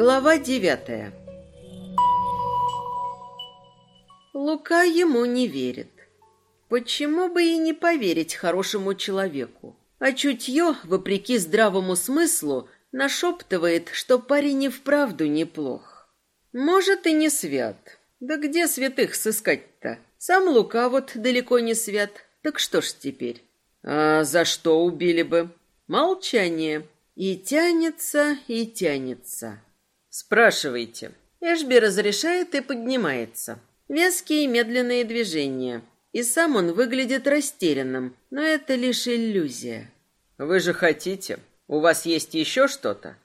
Глава девятая Лука ему не верит. Почему бы и не поверить хорошему человеку? А чутье, вопреки здравому смыслу, нашептывает, что парень и вправду неплох. Может, и не свят. Да где святых сыскать-то? Сам Лука вот далеко не свят. Так что ж теперь? А за что убили бы? Молчание. И тянется, и тянется. Спрашивайте. Эшби разрешает и поднимается. Веские медленные движения. И сам он выглядит растерянным, но это лишь иллюзия. Вы же хотите? У вас есть еще что-то?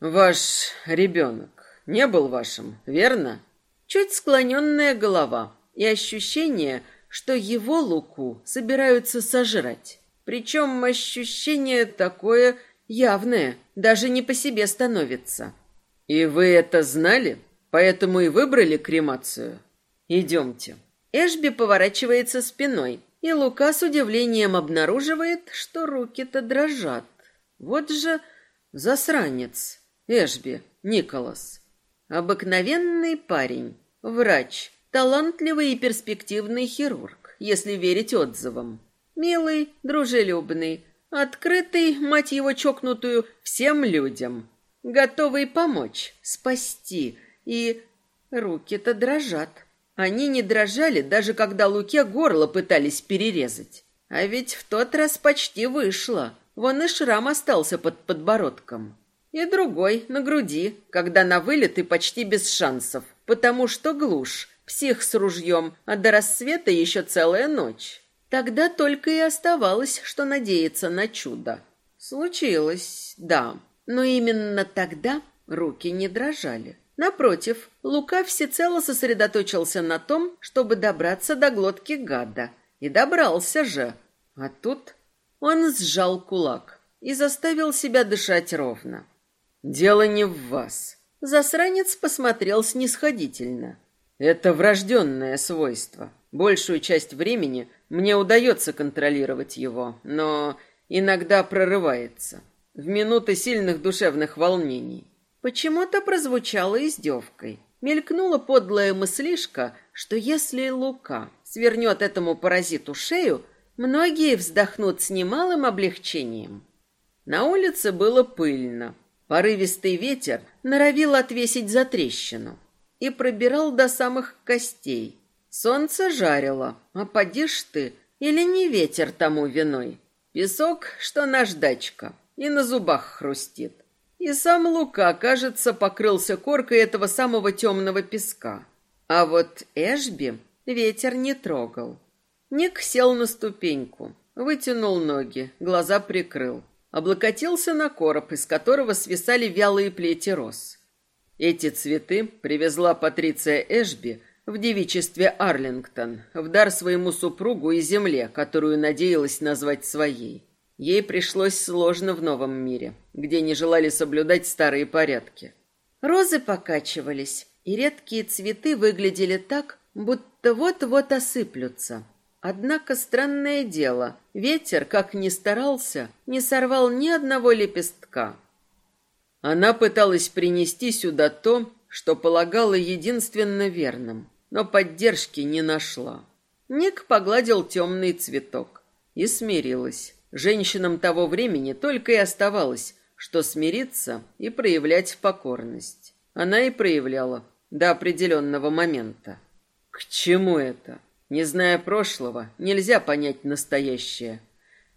Ваш ребенок не был вашим, верно? Чуть склоненная голова и ощущение, что его Луку собираются сожрать. Причем ощущение такое явное, даже не по себе становится. И вы это знали? Поэтому и выбрали кремацию? Идемте. Эшби поворачивается спиной, и Лука с удивлением обнаруживает, что руки-то дрожат. Вот же засранец. Эшби, Николас. Обыкновенный парень, врач, талантливый и перспективный хирург, если верить отзывам. Милый, дружелюбный, открытый, мать его чокнутую, всем людям. Готовый помочь, спасти, и руки-то дрожат. Они не дрожали, даже когда Луке горло пытались перерезать. А ведь в тот раз почти вышло. Вон и шрам остался под подбородком. И другой на груди, когда на вылет и почти без шансов, потому что глушь, псих с ружьем, а до рассвета еще целая ночь. Тогда только и оставалось, что надеяться на чудо. Случилось, да, но именно тогда руки не дрожали. Напротив, Лука всецело сосредоточился на том, чтобы добраться до глотки гада. И добрался же. А тут он сжал кулак и заставил себя дышать ровно. «Дело не в вас». Засранец посмотрел снисходительно. «Это врожденное свойство. Большую часть времени мне удается контролировать его, но иногда прорывается. В минуты сильных душевных волнений. Почему-то прозвучало издевкой. Мелькнула подлая мыслишка, что если Лука свернет этому паразиту шею, многие вздохнут с немалым облегчением. На улице было пыльно. Порывистый ветер норовил отвесить за трещину и пробирал до самых костей. Солнце жарило, а поди ж ты, или не ветер тому виной. Песок, что наждачка, и на зубах хрустит. И сам Лука, кажется, покрылся коркой этого самого темного песка. А вот Эшби ветер не трогал. Ник сел на ступеньку, вытянул ноги, глаза прикрыл. Облокотился на короб, из которого свисали вялые плети роз. Эти цветы привезла Патриция Эшби в девичестве Арлингтон, в дар своему супругу и земле, которую надеялась назвать своей. Ей пришлось сложно в новом мире, где не желали соблюдать старые порядки. Розы покачивались, и редкие цветы выглядели так, будто вот-вот осыплются. Однако странное дело, ветер, как ни старался, не сорвал ни одного лепестка. Она пыталась принести сюда то, что полагала единственно верным, но поддержки не нашла. Ник погладил темный цветок и смирилась. Женщинам того времени только и оставалось, что смириться и проявлять покорность. Она и проявляла до определенного момента. К чему это? Не зная прошлого, нельзя понять настоящее,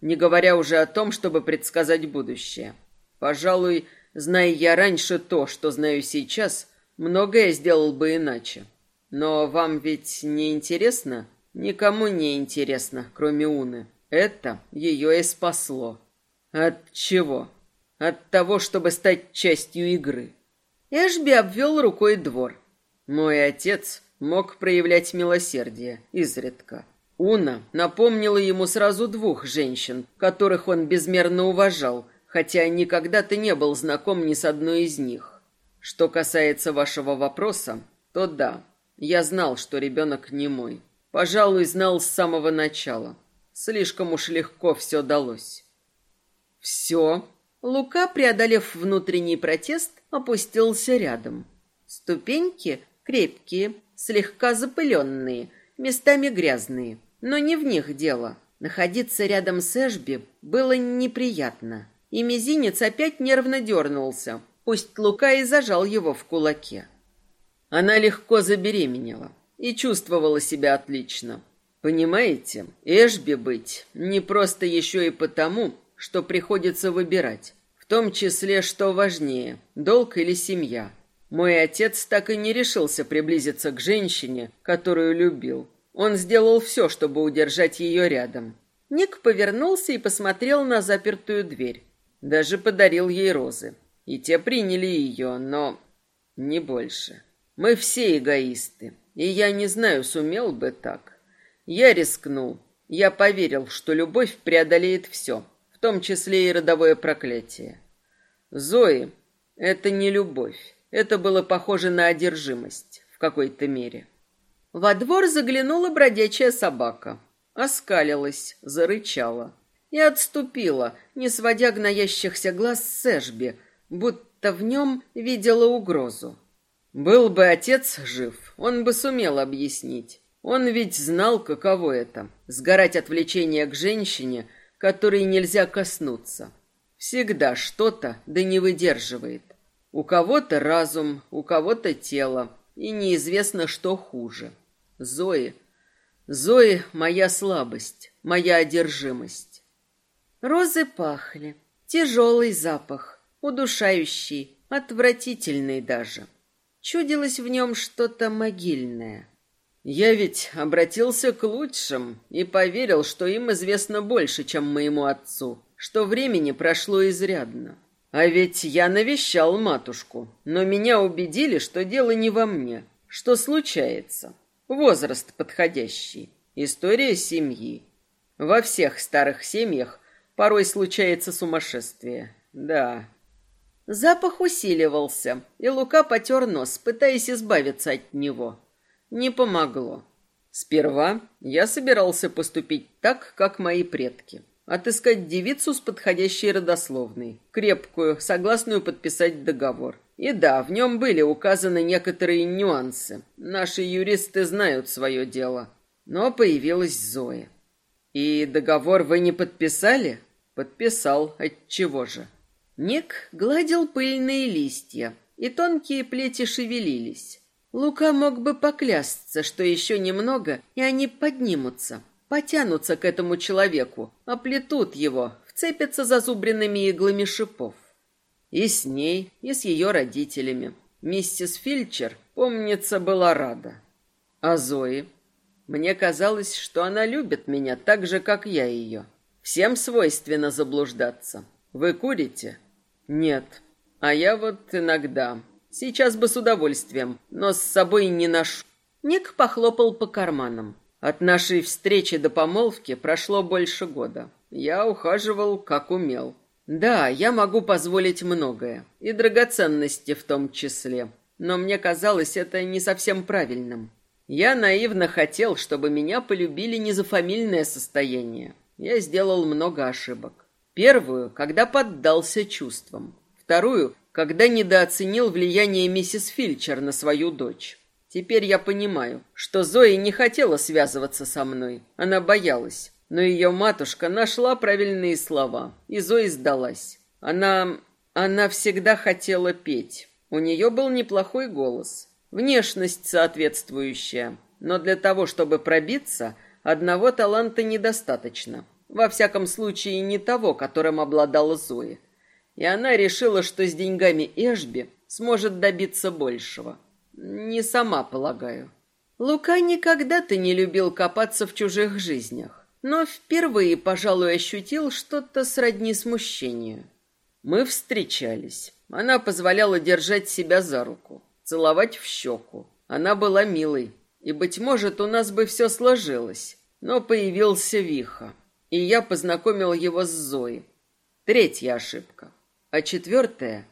не говоря уже о том, чтобы предсказать будущее. Пожалуй, зная я раньше то, что знаю сейчас, многое сделал бы иначе. Но вам ведь не интересно? Никому не интересно, кроме Уны. Это ее и спасло. От чего? От того, чтобы стать частью игры. Эшби обвел рукой двор. Мой отец мог проявлять милосердие изредка. Уна напомнила ему сразу двух женщин, которых он безмерно уважал, хотя никогда-то не был знаком ни с одной из них. Что касается вашего вопроса, то да, я знал, что ребенок не мой. Пожалуй, знал с самого начала. Слишком уж легко все далось. Все. Лука, преодолев внутренний протест, опустился рядом. Ступеньки крепкие, слегка запыленные, местами грязные, но не в них дело. Находиться рядом с Эшби было неприятно, и мизинец опять нервно дернулся, пусть Лука и зажал его в кулаке. Она легко забеременела и чувствовала себя отлично. Понимаете, Эшби быть не просто еще и потому, что приходится выбирать, в том числе, что важнее, долг или семья. Мой отец так и не решился приблизиться к женщине, которую любил. Он сделал все, чтобы удержать ее рядом. Ник повернулся и посмотрел на запертую дверь. Даже подарил ей розы. И те приняли ее, но не больше. Мы все эгоисты, и я не знаю, сумел бы так. Я рискнул. Я поверил, что любовь преодолеет все, в том числе и родовое проклятие. Зои — это не любовь. Это было похоже на одержимость в какой-то мере. Во двор заглянула бродячая собака. Оскалилась, зарычала. И отступила, не сводя гноящихся глаз с Эшби, будто в нем видела угрозу. Был бы отец жив, он бы сумел объяснить. Он ведь знал, каково это — сгорать от влечения к женщине, которой нельзя коснуться. Всегда что-то да не выдерживает. У кого-то разум, у кого-то тело, и неизвестно, что хуже. Зои. Зои — моя слабость, моя одержимость. Розы пахли. Тяжелый запах, удушающий, отвратительный даже. Чудилось в нем что-то могильное. Я ведь обратился к лучшим и поверил, что им известно больше, чем моему отцу, что времени прошло изрядно. А ведь я навещал матушку, но меня убедили, что дело не во мне, что случается. Возраст подходящий, история семьи. Во всех старых семьях порой случается сумасшествие. Да. Запах усиливался, и Лука потер нос, пытаясь избавиться от него. Не помогло. Сперва я собирался поступить так, как мои предки отыскать девицу с подходящей родословной, крепкую, согласную подписать договор. И да, в нем были указаны некоторые нюансы. Наши юристы знают свое дело. Но появилась Зоя. И договор вы не подписали? Подписал. Отчего же? Ник гладил пыльные листья, и тонкие плети шевелились. Лука мог бы поклясться, что еще немного, и они поднимутся, потянутся к этому человеку, оплетут его, вцепятся зазубренными иглами шипов. И с ней, и с ее родителями. Миссис Фильчер, помнится, была рада. А Зои? Мне казалось, что она любит меня так же, как я ее. Всем свойственно заблуждаться. Вы курите? Нет. А я вот иногда. Сейчас бы с удовольствием, но с собой не ношу. Ник похлопал по карманам. От нашей встречи до помолвки прошло больше года. Я ухаживал, как умел. Да, я могу позволить многое, и драгоценности в том числе, но мне казалось это не совсем правильным. Я наивно хотел, чтобы меня полюбили не за фамильное состояние. Я сделал много ошибок. Первую, когда поддался чувствам. Вторую, когда недооценил влияние миссис Фильчер на свою дочь. Теперь я понимаю, что Зоя не хотела связываться со мной. Она боялась. Но ее матушка нашла правильные слова, и Зоя сдалась. Она... она всегда хотела петь. У нее был неплохой голос. Внешность соответствующая. Но для того, чтобы пробиться, одного таланта недостаточно. Во всяком случае, не того, которым обладала Зоя. И она решила, что с деньгами Эшби сможет добиться большего. Не сама, полагаю. Лука никогда-то не любил копаться в чужих жизнях, но впервые, пожалуй, ощутил что-то сродни смущению. Мы встречались. Она позволяла держать себя за руку, целовать в щеку. Она была милой, и, быть может, у нас бы все сложилось. Но появился Виха, и я познакомил его с Зоей. Третья ошибка. А четвертая,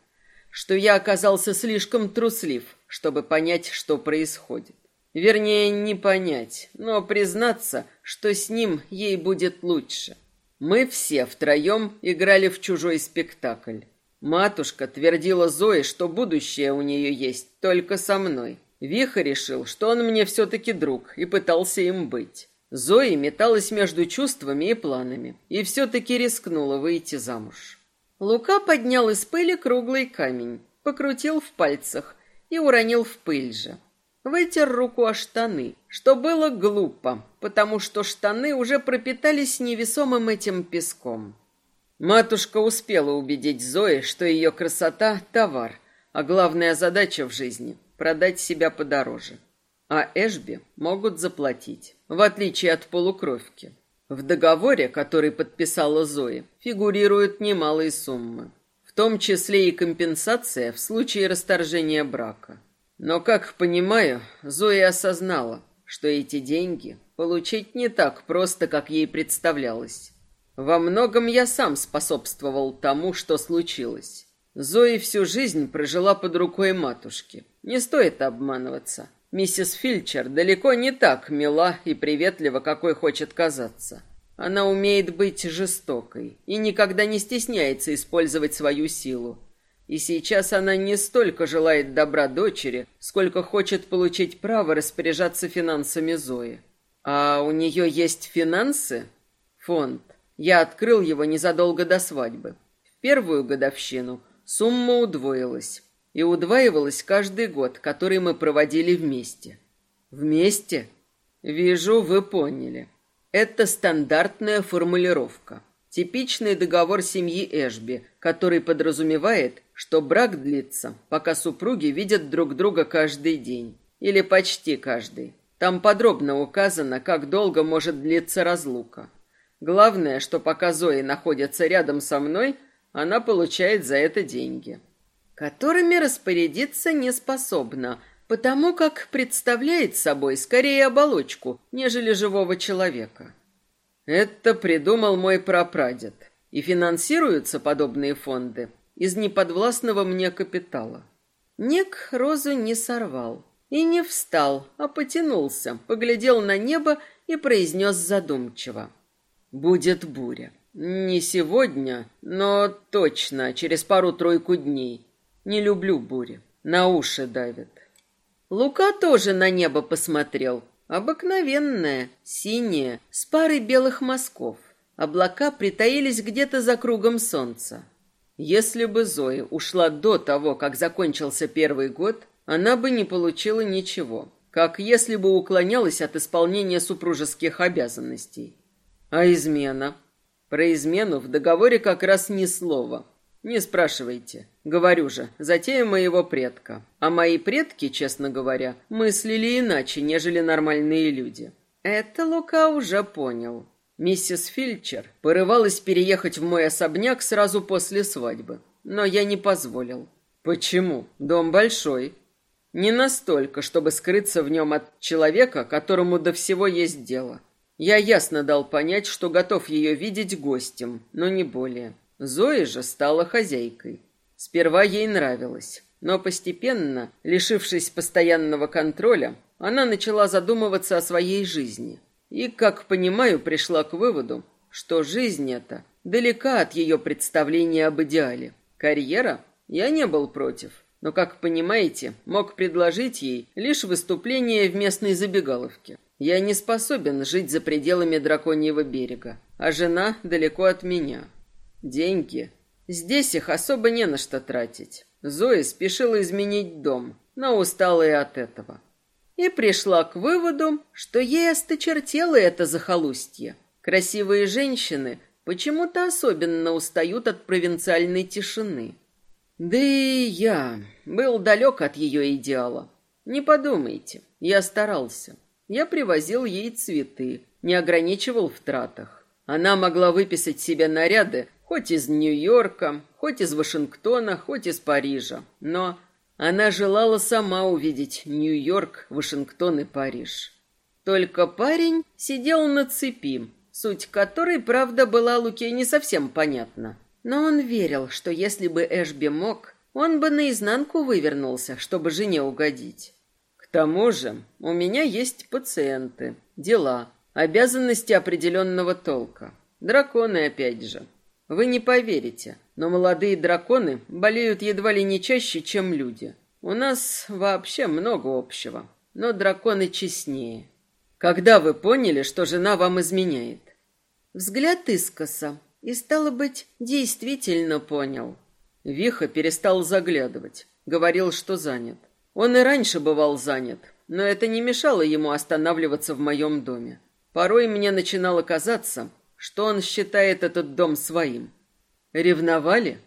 что я оказался слишком труслив, чтобы понять, что происходит. Вернее, не понять, но признаться, что с ним ей будет лучше. Мы все втроем играли в чужой спектакль. Матушка твердила Зое, что будущее у нее есть только со мной. Виха решил, что он мне все-таки друг, и пытался им быть. Зои металась между чувствами и планами, и все-таки рискнула выйти замуж. Лука поднял из пыли круглый камень, покрутил в пальцах и уронил в пыль же. Вытер руку о штаны, что было глупо, потому что штаны уже пропитались невесомым этим песком. Матушка успела убедить Зои, что ее красота – товар, а главная задача в жизни – продать себя подороже. А Эшби могут заплатить, в отличие от полукровки. В договоре, который подписала Зои, фигурируют немалые суммы, в том числе и компенсация в случае расторжения брака. Но, как понимаю, Зоя осознала, что эти деньги получить не так просто, как ей представлялось. Во многом я сам способствовал тому, что случилось. Зои всю жизнь прожила под рукой матушки. Не стоит обманываться. Миссис Фильчер далеко не так мила и приветлива, какой хочет казаться. Она умеет быть жестокой и никогда не стесняется использовать свою силу. И сейчас она не столько желает добра дочери, сколько хочет получить право распоряжаться финансами Зои. А у нее есть финансы? Фонд. Я открыл его незадолго до свадьбы. В первую годовщину сумма удвоилась. И удваивалась каждый год, который мы проводили вместе. Вместе? Вижу, вы поняли. Это стандартная формулировка. Типичный договор семьи Эшби, который подразумевает, что брак длится, пока супруги видят друг друга каждый день. Или почти каждый. Там подробно указано, как долго может длиться разлука. Главное, что пока Зои находится рядом со мной, она получает за это деньги. Которыми распорядиться не способна, потому как представляет собой скорее оболочку, нежели живого человека. Это придумал мой прапрадед. И финансируются подобные фонды из неподвластного мне капитала. Ник розу не сорвал и не встал, а потянулся, поглядел на небо и произнес задумчиво. «Будет буря. Не сегодня, но точно через пару-тройку дней. Не люблю бури. На уши давит». Лука тоже на небо посмотрел, Обыкновенная, синяя, с парой белых мазков. Облака притаились где-то за кругом солнца. Если бы Зоя ушла до того, как закончился первый год, она бы не получила ничего, как если бы уклонялась от исполнения супружеских обязанностей. А измена? Про измену в договоре как раз ни слова. Не спрашивайте. Говорю же, затея моего предка. А мои предки, честно говоря, мыслили иначе, нежели нормальные люди. Это Лука уже понял. Миссис Фильчер порывалась переехать в мой особняк сразу после свадьбы, но я не позволил. Почему? Дом большой. Не настолько, чтобы скрыться в нем от человека, которому до всего есть дело. Я ясно дал понять, что готов ее видеть гостем, но не более. Зоя же стала хозяйкой. Сперва ей нравилось, но постепенно, лишившись постоянного контроля, она начала задумываться о своей жизни. И, как понимаю, пришла к выводу, что жизнь эта далека от ее представления об идеале. Карьера? Я не был против, но, как понимаете, мог предложить ей лишь выступление в местной забегаловке. Я не способен жить за пределами драконьего берега, а жена далеко от меня. Деньги. Здесь их особо не на что тратить. Зоя спешила изменить дом, но устала и от этого. И пришла к выводу, что ей осточертело это захолустье. Красивые женщины почему-то особенно устают от провинциальной тишины. Да и я был далек от ее идеала. Не подумайте, я старался. Я привозил ей цветы, не ограничивал в тратах. Она могла выписать себе наряды, Хоть из Нью-Йорка, хоть из Вашингтона, хоть из Парижа. Но она желала сама увидеть Нью-Йорк, Вашингтон и Париж. Только парень сидел на цепи, суть которой, правда, была Луке не совсем понятна. Но он верил, что если бы Эшби мог, он бы наизнанку вывернулся, чтобы жене угодить. К тому же у меня есть пациенты, дела, обязанности определенного толка. Драконы опять же. Вы не поверите, но молодые драконы болеют едва ли не чаще, чем люди. У нас вообще много общего, но драконы честнее. Когда вы поняли, что жена вам изменяет? Взгляд искоса, и, стало быть, действительно понял. Виха перестал заглядывать, говорил, что занят. Он и раньше бывал занят, но это не мешало ему останавливаться в моем доме. Порой мне начинало казаться, что он считает этот дом своим. Ревновали?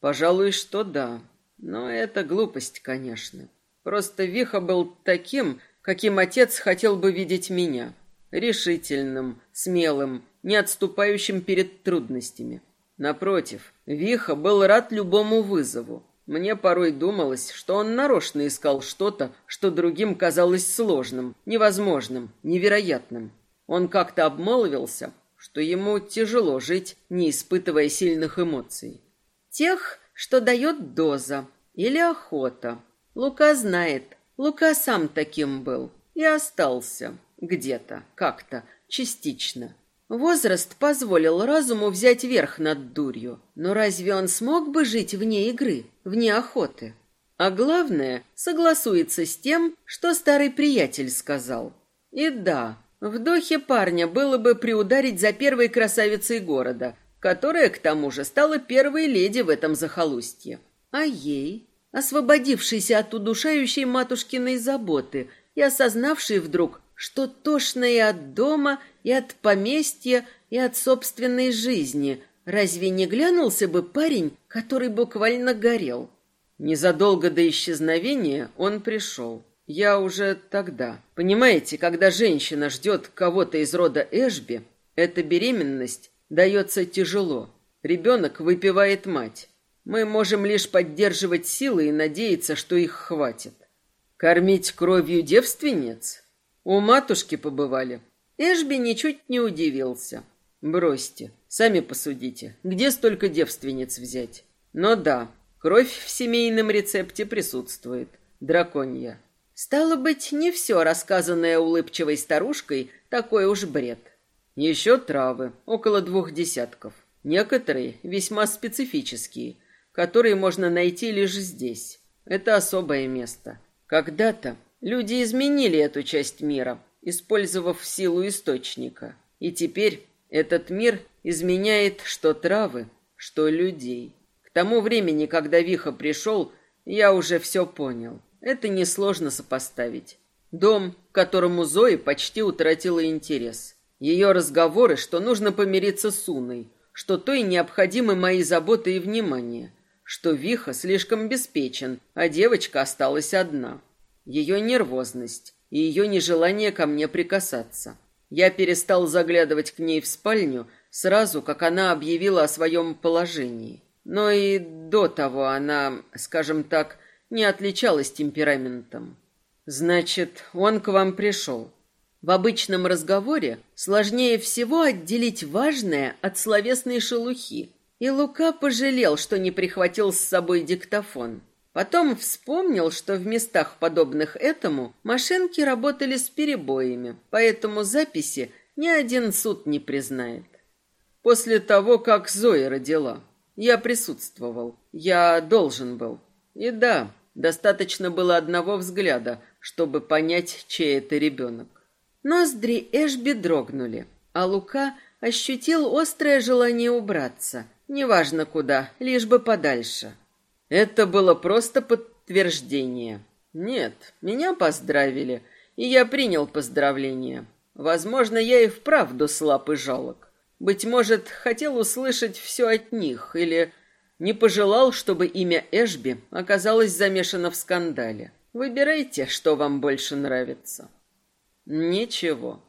Пожалуй, что да. Но это глупость, конечно. Просто Виха был таким, каким отец хотел бы видеть меня. Решительным, смелым, не отступающим перед трудностями. Напротив, Виха был рад любому вызову. Мне порой думалось, что он нарочно искал что-то, что другим казалось сложным, невозможным, невероятным. Он как-то обмолвился, что ему тяжело жить, не испытывая сильных эмоций. Тех, что дает доза или охота. Лука знает, Лука сам таким был и остался где-то, как-то, частично. Возраст позволил разуму взять верх над дурью, но разве он смог бы жить вне игры, вне охоты? А главное, согласуется с тем, что старый приятель сказал. И да, в духе парня было бы приударить за первой красавицей города, которая, к тому же, стала первой леди в этом захолустье. А ей, освободившейся от удушающей матушкиной заботы и осознавшей вдруг, что тошно и от дома, и от поместья, и от собственной жизни, разве не глянулся бы парень, который буквально горел? Незадолго до исчезновения он пришел. Я уже тогда. Понимаете, когда женщина ждет кого-то из рода Эшби, эта беременность дается тяжело. Ребенок выпивает мать. Мы можем лишь поддерживать силы и надеяться, что их хватит. Кормить кровью девственниц? У матушки побывали. Эшби ничуть не удивился. Бросьте, сами посудите, где столько девственниц взять? Но да, кровь в семейном рецепте присутствует. Драконья. Стало быть, не все рассказанное улыбчивой старушкой такой уж бред. Еще травы, около двух десятков. Некоторые весьма специфические, которые можно найти лишь здесь. Это особое место. Когда-то люди изменили эту часть мира, использовав силу источника. И теперь этот мир изменяет что травы, что людей. К тому времени, когда Виха пришел, я уже все понял. Это несложно сопоставить. Дом, к которому Зои почти утратила интерес. Ее разговоры, что нужно помириться с Уной, что той необходимы мои заботы и внимание, что Виха слишком беспечен, а девочка осталась одна. Ее нервозность и ее нежелание ко мне прикасаться. Я перестал заглядывать к ней в спальню сразу, как она объявила о своем положении. Но и до того она, скажем так, не отличалась темпераментом. Значит, он к вам пришел. В обычном разговоре сложнее всего отделить важное от словесной шелухи. И Лука пожалел, что не прихватил с собой диктофон. Потом вспомнил, что в местах, подобных этому, машинки работали с перебоями, поэтому записи ни один суд не признает. После того, как Зоя родила, я присутствовал. Я должен был. И да, Достаточно было одного взгляда, чтобы понять, чей это ребенок. Ноздри Эшби дрогнули, а Лука ощутил острое желание убраться. Неважно куда, лишь бы подальше. Это было просто подтверждение. Нет, меня поздравили, и я принял поздравление. Возможно, я и вправду слаб и жалок. Быть может, хотел услышать все от них, или не пожелал, чтобы имя Эшби оказалось замешано в скандале. Выбирайте, что вам больше нравится. Ничего.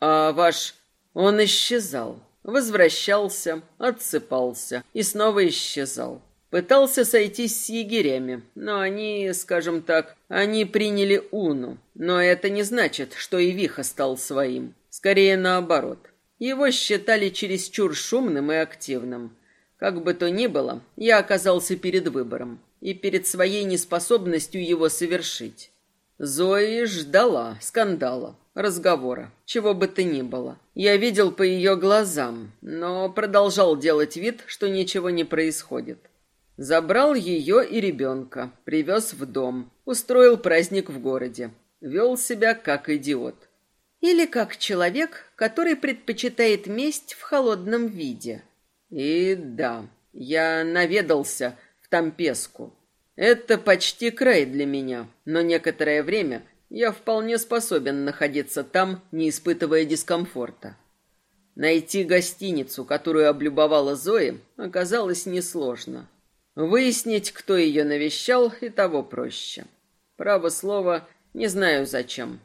А ваш... Он исчезал. Возвращался, отсыпался и снова исчезал. Пытался сойтись с егерями, но они, скажем так, они приняли Уну. Но это не значит, что и Виха стал своим. Скорее наоборот. Его считали чересчур шумным и активным. Как бы то ни было, я оказался перед выбором и перед своей неспособностью его совершить. Зои ждала скандала. разговора, чего бы то ни было. Я видел по ее глазам, но продолжал делать вид, что ничего не происходит. Забрал ее и ребенка, привез в дом, устроил праздник в городе. Вел себя как идиот. Или как человек, который предпочитает месть в холодном виде. И да, я наведался в Тампеску. Это почти край для меня, но некоторое время я вполне способен находиться там, не испытывая дискомфорта. Найти гостиницу, которую облюбовала Зои, оказалось несложно. Выяснить, кто ее навещал, и того проще. Право слово, не знаю зачем.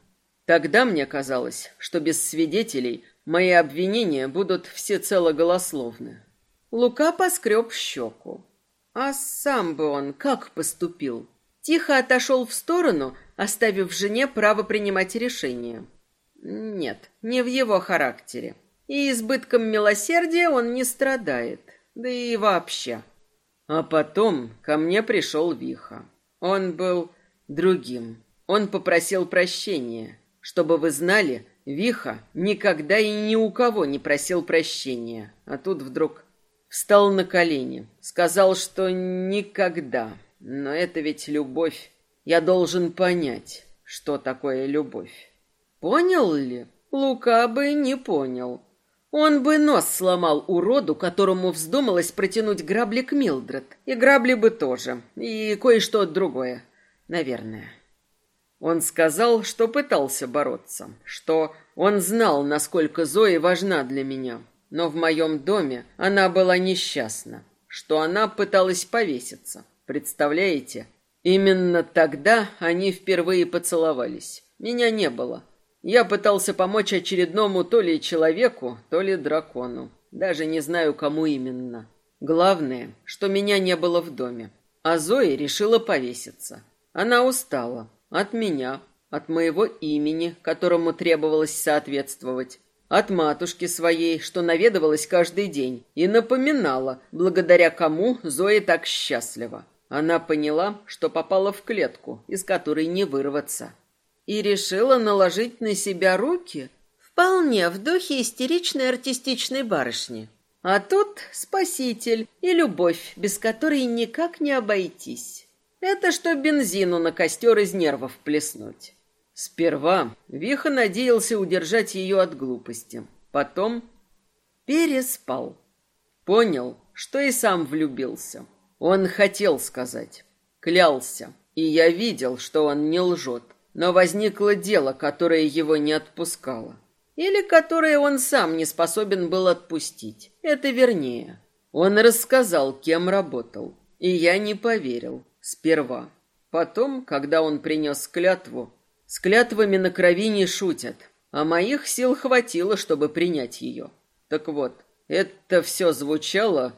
Тогда мне казалось, что без свидетелей мои обвинения будут всецело голословны. Лука поскреб щеку. А сам бы он как поступил? Тихо отошел в сторону, оставив жене право принимать решения. Нет, не в его характере. И избытком милосердия он не страдает. Да и вообще. А потом ко мне пришел Виха. Он был другим. Он попросил прощения. Чтобы вы знали, Виха никогда и ни у кого не просил прощения. А тут вдруг встал на колени, сказал, что никогда. Но это ведь любовь. Я должен понять, что такое любовь. Понял ли? Лука бы не понял. Он бы нос сломал уроду, которому вздумалось протянуть грабли к Милдред. И грабли бы тоже. И кое-что другое. Наверное. Он сказал, что пытался бороться. Что он знал, насколько Зои важна для меня. Но в моем доме она была несчастна. Что она пыталась повеситься. Представляете? Именно тогда они впервые поцеловались. Меня не было. Я пытался помочь очередному то ли человеку, то ли дракону. Даже не знаю, кому именно. Главное, что меня не было в доме. А Зои решила повеситься. Она устала. От меня, от моего имени, которому требовалось соответствовать. От матушки своей, что наведывалась каждый день и напоминала, благодаря кому Зоя так счастлива. Она поняла, что попала в клетку, из которой не вырваться и решила наложить на себя руки вполне в духе истеричной артистичной барышни. А тут спаситель и любовь, без которой никак не обойтись. Это что бензину на костер из нервов плеснуть. Сперва Виха надеялся удержать ее от глупости. Потом переспал. Понял, что и сам влюбился. Он хотел сказать, клялся, и я видел, что он не лжет но возникло дело, которое его не отпускало. Или которое он сам не способен был отпустить. Это вернее. Он рассказал, кем работал. И я не поверил. Сперва. Потом, когда он принес клятву, с клятвами на крови не шутят, а моих сил хватило, чтобы принять ее. Так вот, это все звучало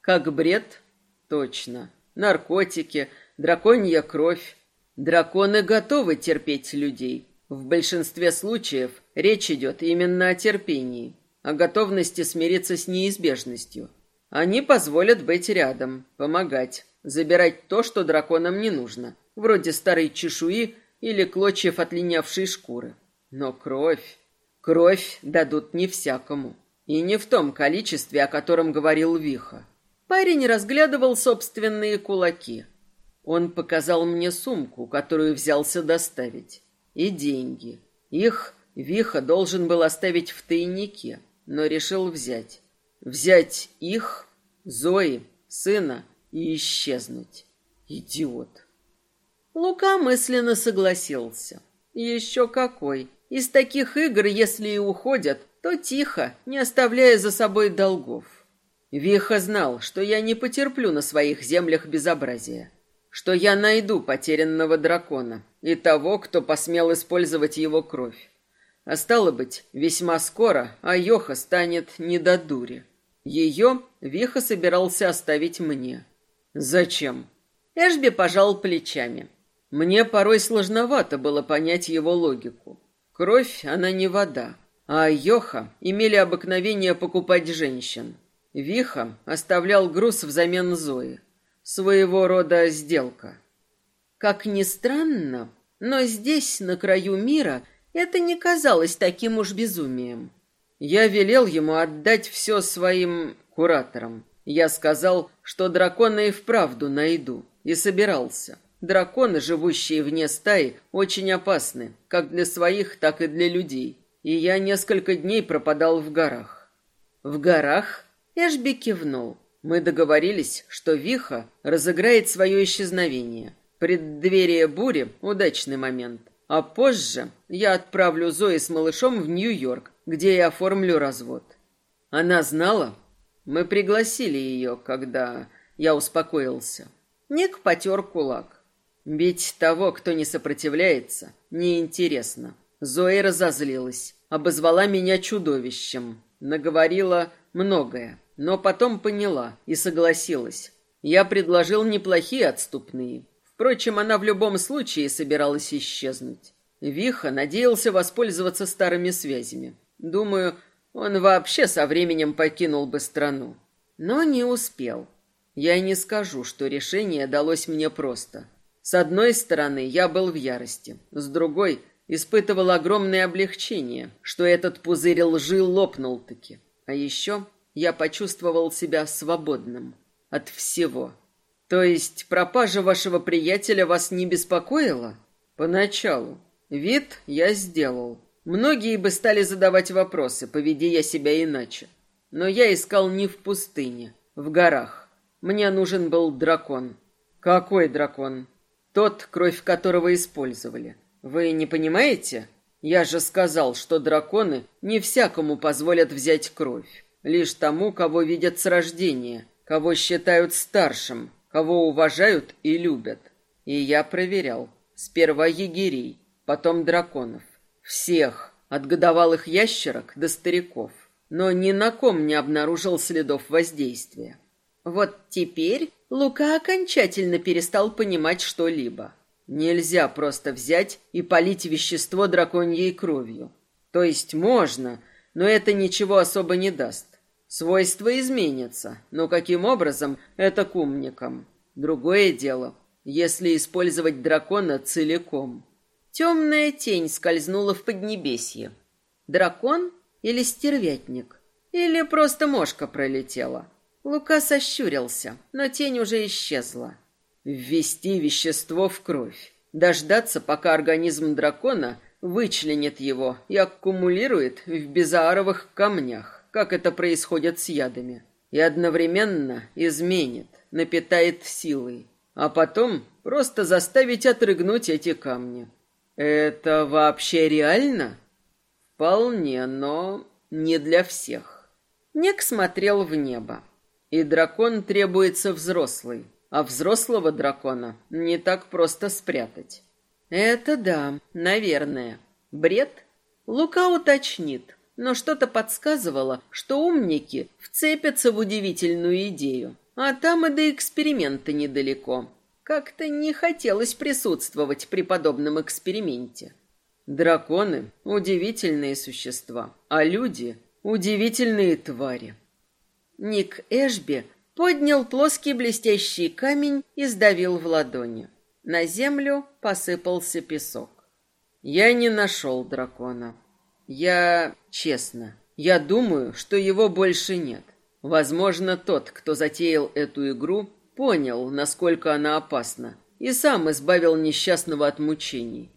как бред? Точно. Наркотики, драконья кровь, Драконы готовы терпеть людей. В большинстве случаев речь идет именно о терпении, о готовности смириться с неизбежностью. Они позволят быть рядом, помогать, забирать то, что драконам не нужно, вроде старой чешуи или клочьев отлинявшей шкуры. Но кровь... Кровь дадут не всякому. И не в том количестве, о котором говорил Виха. Парень разглядывал собственные кулаки – он показал мне сумку, которую взялся доставить, и деньги. Их Виха должен был оставить в тайнике, но решил взять. Взять их, Зои, сына и исчезнуть. Идиот. Лука мысленно согласился. Еще какой. Из таких игр, если и уходят, то тихо, не оставляя за собой долгов. Виха знал, что я не потерплю на своих землях безобразия что я найду потерянного дракона и того, кто посмел использовать его кровь. А стало быть, весьма скоро Айоха станет не до дури. Ее Виха собирался оставить мне. Зачем? Эшби пожал плечами. Мне порой сложновато было понять его логику. Кровь, она не вода, а Айоха имели обыкновение покупать женщин. Виха оставлял груз взамен Зои. Своего рода сделка. Как ни странно, но здесь, на краю мира, это не казалось таким уж безумием. Я велел ему отдать все своим кураторам. Я сказал, что дракона и вправду найду, и собирался. Драконы, живущие вне стаи, очень опасны, как для своих, так и для людей. И я несколько дней пропадал в горах. В горах? Эшби кивнул. Мы договорились, что Виха разыграет свое исчезновение. Преддверие бури – удачный момент. А позже я отправлю Зои с малышом в Нью-Йорк, где я оформлю развод. Она знала? Мы пригласили ее, когда я успокоился. Ник потер кулак. Бить того, кто не сопротивляется, неинтересно. Зоя разозлилась, обозвала меня чудовищем, наговорила многое, но потом поняла и согласилась. Я предложил неплохие отступные. Впрочем, она в любом случае собиралась исчезнуть. Виха надеялся воспользоваться старыми связями. Думаю, он вообще со временем покинул бы страну. Но не успел. Я не скажу, что решение далось мне просто. С одной стороны, я был в ярости, с другой испытывал огромное облегчение, что этот пузырь лжи лопнул-таки. А еще я почувствовал себя свободным от всего. То есть пропажа вашего приятеля вас не беспокоила? Поначалу. Вид я сделал. Многие бы стали задавать вопросы, поведи я себя иначе. Но я искал не в пустыне, в горах. Мне нужен был дракон. Какой дракон? Тот, кровь которого использовали. Вы не понимаете? Я же сказал, что драконы не всякому позволят взять кровь. Лишь тому, кого видят с рождения, кого считают старшим, кого уважают и любят. И я проверял. Сперва егерей, потом драконов. Всех, от годовалых ящерок до стариков. Но ни на ком не обнаружил следов воздействия. Вот теперь Лука окончательно перестал понимать что-либо. Нельзя просто взять и полить вещество драконьей кровью. То есть можно, но это ничего особо не даст. Свойства изменятся, но каким образом – это к умникам. Другое дело, если использовать дракона целиком. Темная тень скользнула в поднебесье. Дракон или стервятник? Или просто мошка пролетела? Лука сощурился, но тень уже исчезла. Ввести вещество в кровь. Дождаться, пока организм дракона вычленит его и аккумулирует в безааровых камнях, как это происходит с ядами. И одновременно изменит, напитает силой. А потом просто заставить отрыгнуть эти камни. Это вообще реально? Вполне, но не для всех. Нек смотрел в небо. И дракон требуется взрослый, а взрослого дракона не так просто спрятать. Это да, наверное. Бред? Лука уточнит, но что-то подсказывало, что умники вцепятся в удивительную идею. А там и до эксперимента недалеко. Как-то не хотелось присутствовать при подобном эксперименте. Драконы — удивительные существа, а люди — удивительные твари. Ник Эшби поднял плоский блестящий камень и сдавил в ладони. На землю посыпался песок. Я не нашел дракона. Я, честно, я думаю, что его больше нет. Возможно, тот, кто затеял эту игру, понял, насколько она опасна, и сам избавил несчастного от мучений.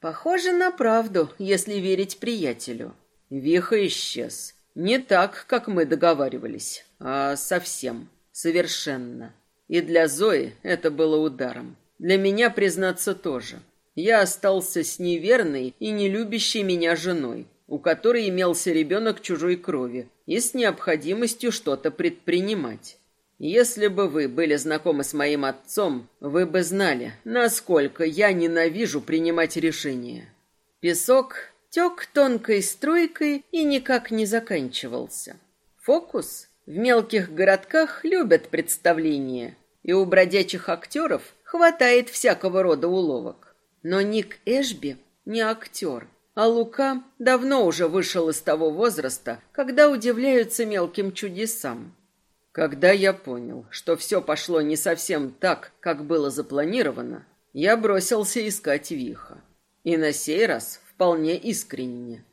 Похоже на правду, если верить приятелю. Виха исчез. Не так, как мы договаривались, а совсем, совершенно. И для Зои это было ударом. Для меня, признаться, тоже. Я остался с неверной и не любящей меня женой, у которой имелся ребенок чужой крови, и с необходимостью что-то предпринимать. Если бы вы были знакомы с моим отцом, вы бы знали, насколько я ненавижу принимать решения. Песок тек тонкой струйкой и никак не заканчивался. Фокус? В мелких городках любят представления, и у бродячих актеров хватает всякого рода уловок. Но Ник Эшби не актер, а Лука давно уже вышел из того возраста, когда удивляются мелким чудесам. Когда я понял, что все пошло не совсем так, как было запланировано, я бросился искать Виха. И на сей раз вполне искренне.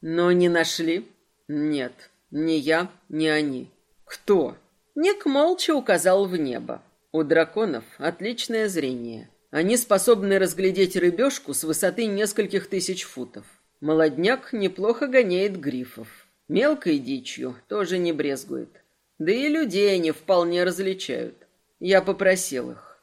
Но не нашли? Нет, ни я, ни они. Кто? Ник молча указал в небо. У драконов отличное зрение. Они способны разглядеть рыбешку с высоты нескольких тысяч футов. Молодняк неплохо гоняет грифов. Мелкой дичью тоже не брезгует. Да и людей они вполне различают. Я попросил их.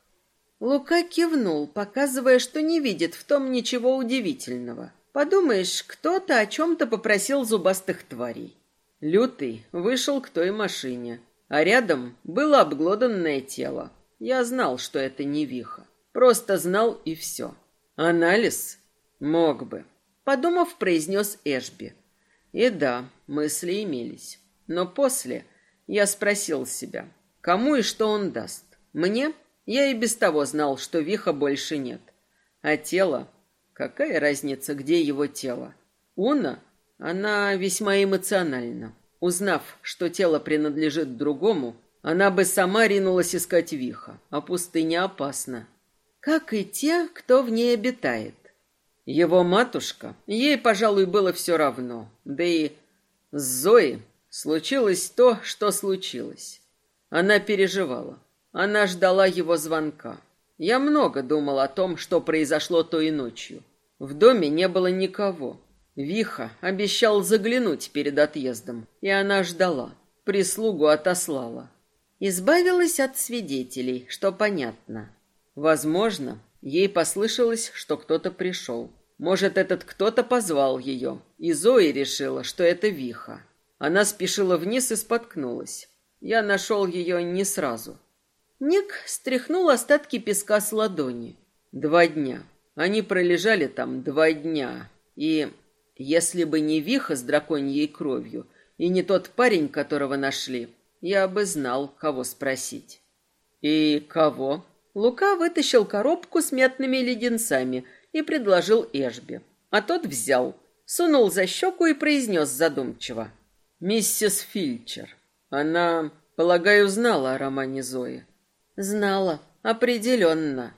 Лука кивнул, показывая, что не видит в том ничего удивительного. Подумаешь, кто-то о чем-то попросил зубастых тварей. Лютый вышел к той машине, а рядом было обглоданное тело. Я знал, что это не Виха. Просто знал и все. Анализ? Мог бы. Подумав, произнес Эшби. И да, мысли имелись. Но после я спросил себя, кому и что он даст. Мне? Я и без того знал, что Виха больше нет. А тело? Какая разница, где его тело? Уна? Она весьма эмоциональна. Узнав, что тело принадлежит другому, она бы сама ринулась искать Виха, а пустыня опасна. Как и те, кто в ней обитает. Его матушка, ей, пожалуй, было все равно. Да и с Зоей случилось то, что случилось. Она переживала. Она ждала его звонка. Я много думал о том, что произошло той ночью. В доме не было никого. Виха обещал заглянуть перед отъездом, и она ждала. Прислугу отослала. Избавилась от свидетелей, что понятно. Возможно, ей послышалось, что кто-то пришел. Может, этот кто-то позвал ее, и Зои решила, что это Виха. Она спешила вниз и споткнулась. Я нашел ее не сразу. Ник стряхнул остатки песка с ладони. Два дня. Они пролежали там два дня. И если бы не Виха с драконьей кровью и не тот парень, которого нашли, я бы знал, кого спросить. И кого? Лука вытащил коробку с мятными леденцами и предложил Эшби. А тот взял, сунул за щеку и произнес задумчиво. «Миссис Фильчер. Она, полагаю, знала о романе Зои. Знала, определенно.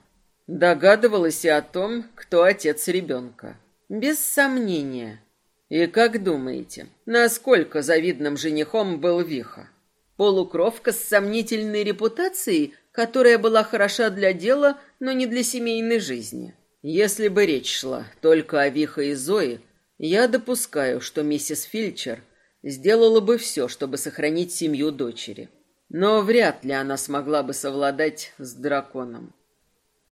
Догадывалась и о том, кто отец ребенка. Без сомнения. И как думаете, насколько завидным женихом был Виха? Полукровка с сомнительной репутацией, которая была хороша для дела, но не для семейной жизни. Если бы речь шла только о Виха и Зои, я допускаю, что миссис Фильчер сделала бы все, чтобы сохранить семью дочери. Но вряд ли она смогла бы совладать с драконом.